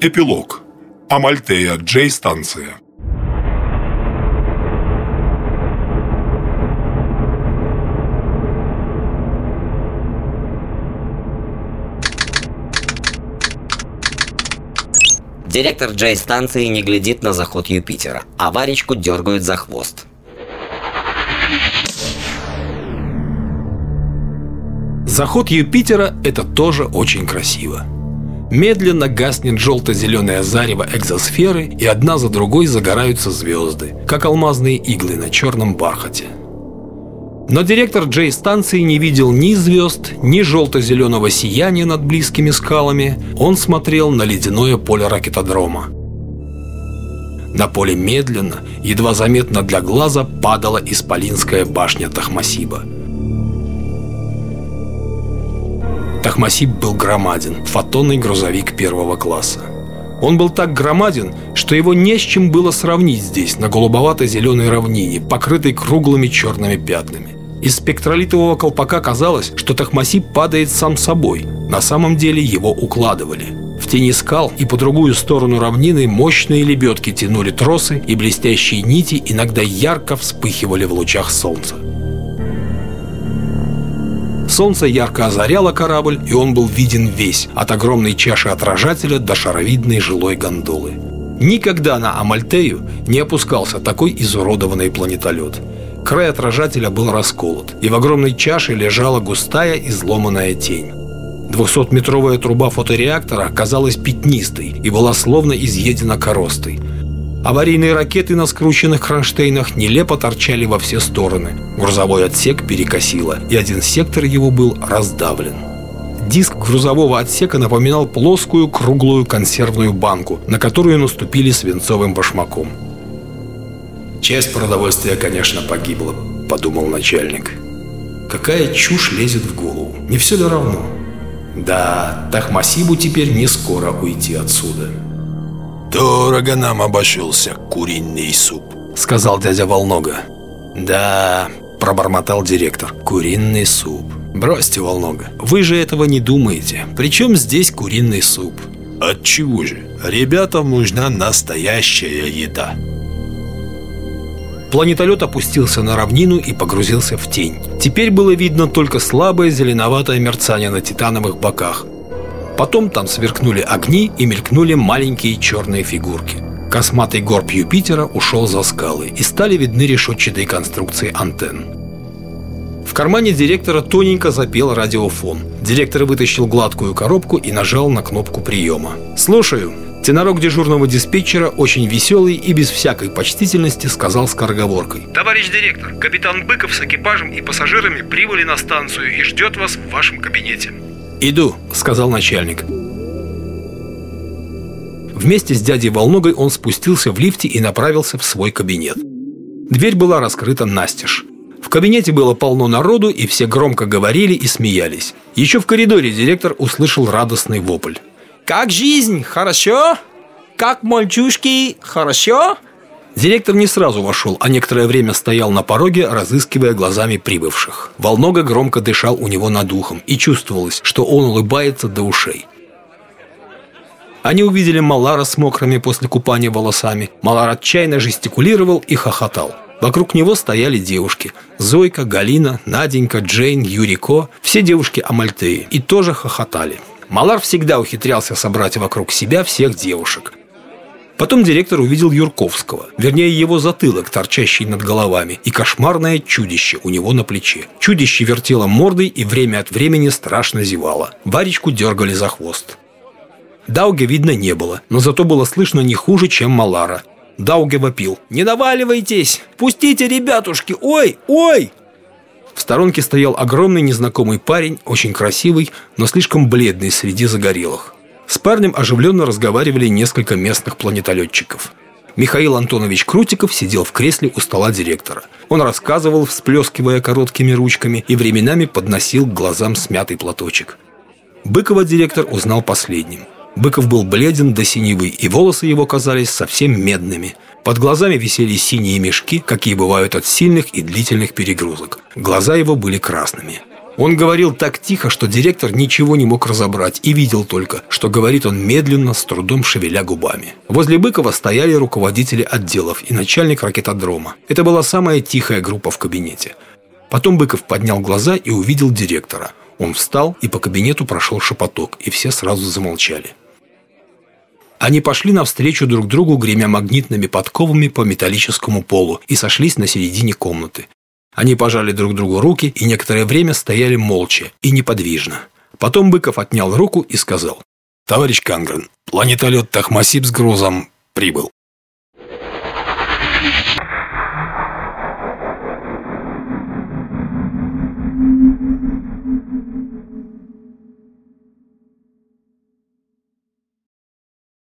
Эпилог. Амальтея, Джей-станция. Директор Джей-станции не глядит на заход Юпитера, а Варечку дергают за хвост. Заход Юпитера – это тоже очень красиво. Медленно гаснет желто-зеленое зарево экзосферы, и одна за другой загораются звезды, как алмазные иглы на черном бархате. Но директор Джей-станции не видел ни звезд, ни желто-зеленого сияния над близкими скалами. Он смотрел на ледяное поле ракетодрома. На поле медленно, едва заметно для глаза, падала исполинская башня Тахмасиба – Тахмасиб был громаден, фотонный грузовик первого класса. Он был так громаден, что его не с чем было сравнить здесь, на голубовато-зеленой равнине, покрытой круглыми черными пятнами. Из спектролитового колпака казалось, что Тахмасиб падает сам собой. На самом деле его укладывали. В тени скал и по другую сторону равнины мощные лебедки тянули тросы, и блестящие нити иногда ярко вспыхивали в лучах солнца. Солнце ярко озаряло корабль, и он был виден весь, от огромной чаши отражателя до шаровидной жилой гондолы. Никогда на Амальтею не опускался такой изуродованный планетолет. Край отражателя был расколот, и в огромной чаше лежала густая изломанная тень. 200-метровая труба фотореактора казалась пятнистой и была словно изъедена коростой – Аварийные ракеты на скрученных кронштейнах нелепо торчали во все стороны. Грузовой отсек перекосило, и один сектор его был раздавлен. Диск грузового отсека напоминал плоскую круглую консервную банку, на которую наступили свинцовым башмаком. «Часть продовольствия, конечно, погибла», — подумал начальник. «Какая чушь лезет в голову? Не все ли равно?» «Да, Тахмасибу теперь не скоро уйти отсюда». «Дорого нам обошелся куриный суп», — сказал дядя Волнога. «Да», — пробормотал директор, — «куриный суп». «Бросьте, Волнога, вы же этого не думаете. Причем здесь куриный суп?» «Отчего же? Ребятам нужна настоящая еда». Планетолет опустился на равнину и погрузился в тень. Теперь было видно только слабое зеленоватое мерцание на титановых боках. Потом там сверкнули огни и мелькнули маленькие черные фигурки. Косматый горб Юпитера ушел за скалы, и стали видны решетчатые конструкции антенн. В кармане директора тоненько запел радиофон. Директор вытащил гладкую коробку и нажал на кнопку приема. «Слушаю». Тенорок дежурного диспетчера, очень веселый и без всякой почтительности, сказал скороговоркой. «Товарищ директор, капитан Быков с экипажем и пассажирами прибыли на станцию и ждет вас в вашем кабинете». «Иду», — сказал начальник. Вместе с дядей Волногой он спустился в лифте и направился в свой кабинет. Дверь была раскрыта настежь. В кабинете было полно народу, и все громко говорили и смеялись. Еще в коридоре директор услышал радостный вопль. «Как жизнь? Хорошо? Как мальчушки? Хорошо?» Директор не сразу вошел, а некоторое время стоял на пороге, разыскивая глазами прибывших. Волнога громко дышал у него над ухом, и чувствовалось, что он улыбается до ушей. Они увидели Малара с мокрыми после купания волосами. Малар отчаянно жестикулировал и хохотал. Вокруг него стояли девушки. Зойка, Галина, Наденька, Джейн, Юрико. Все девушки Амальтеи. И тоже хохотали. Малар всегда ухитрялся собрать вокруг себя всех девушек. Потом директор увидел Юрковского, вернее его затылок, торчащий над головами, и кошмарное чудище у него на плече. Чудище вертело мордой и время от времени страшно зевало. Варечку дергали за хвост. Дауге видно не было, но зато было слышно не хуже, чем Малара. Дауге вопил. «Не наваливайтесь! Пустите, ребятушки! Ой, ой!» В сторонке стоял огромный незнакомый парень, очень красивый, но слишком бледный среди загорелых. С парнем оживленно разговаривали несколько местных планетолетчиков. Михаил Антонович Крутиков сидел в кресле у стола директора. Он рассказывал, всплескивая короткими ручками, и временами подносил к глазам смятый платочек. Быкова директор узнал последним. Быков был бледен до синевы, и волосы его казались совсем медными. Под глазами висели синие мешки, какие бывают от сильных и длительных перегрузок. Глаза его были красными. Он говорил так тихо, что директор ничего не мог разобрать и видел только, что говорит он медленно, с трудом шевеля губами. Возле Быкова стояли руководители отделов и начальник ракетодрома. Это была самая тихая группа в кабинете. Потом Быков поднял глаза и увидел директора. Он встал, и по кабинету прошел шепоток, и все сразу замолчали. Они пошли навстречу друг другу, гремя магнитными подковами по металлическому полу, и сошлись на середине комнаты. Они пожали друг другу руки и некоторое время стояли молча и неподвижно. Потом Быков отнял руку и сказал. «Товарищ Кангрен, планетолет Тахмасиб с грузом прибыл».